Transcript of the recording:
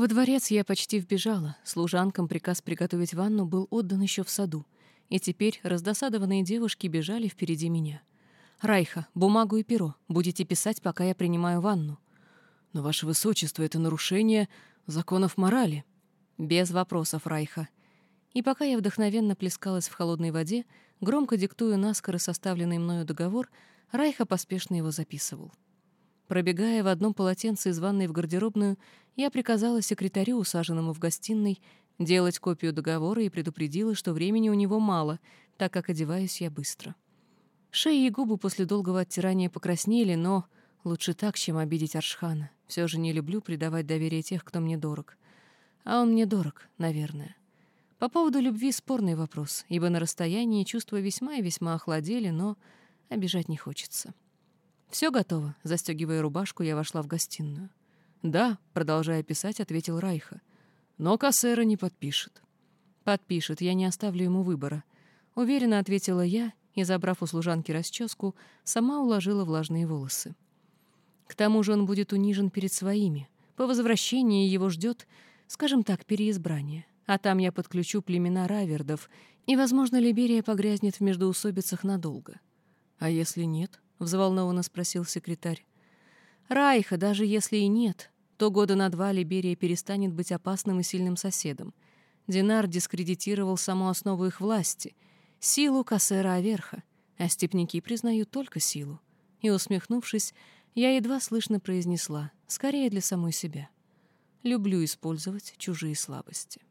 Во дворец я почти вбежала. Служанкам приказ приготовить ванну был отдан еще в саду. И теперь раздосадованные девушки бежали впереди меня. «Райха, бумагу и перо. Будете писать, пока я принимаю ванну». «Но, ваше высочество, это нарушение законов морали». «Без вопросов, Райха». И пока я вдохновенно плескалась в холодной воде, громко диктуя наскоро составленный мною договор, Райха поспешно его записывал. Пробегая в одном полотенце из ванной в гардеробную, я приказала секретарю, усаженному в гостиной, делать копию договора и предупредила, что времени у него мало, так как одеваюсь я быстро. Шеи и губы после долгого оттирания покраснели, но лучше так, чем обидеть Аршхана. Все же не люблю предавать доверие тех, кто мне дорог. А он мне дорог, наверное. По поводу любви спорный вопрос, ибо на расстоянии чувства весьма и весьма охладели, но обижать не хочется. «Все готово», — застегивая рубашку, я вошла в гостиную. «Да», — продолжая писать, ответил Райха. «Но Кассера не подпишет». «Подпишет, я не оставлю ему выбора», — уверенно ответила я и, забрав у служанки расческу, сама уложила влажные волосы. К тому же он будет унижен перед своими. По возвращении его ждет, скажем так, переизбрание. А там я подключу племена равердов, и, возможно, Либерия погрязнет в междоусобицах надолго. А если нет? — взволнованно спросил секретарь. «Райха, даже если и нет, то года на два Либерия перестанет быть опасным и сильным соседом. Динар дискредитировал саму основу их власти, силу Кассера Аверха, а степняки признают только силу». И, усмехнувшись, я едва слышно произнесла, скорее для самой себя. «Люблю использовать чужие слабости».